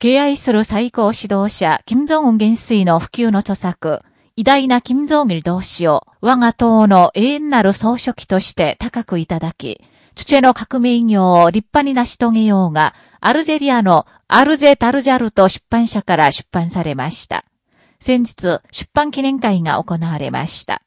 敬愛する最高指導者、金正恩元帥の普及の著作、偉大な金正義同士を我が党の永遠なる総書記として高くいただき、土の革命業を立派に成し遂げようが、アルジェリアのアルゼ・タルジャルト出版社から出版されました。先日、出版記念会が行われました。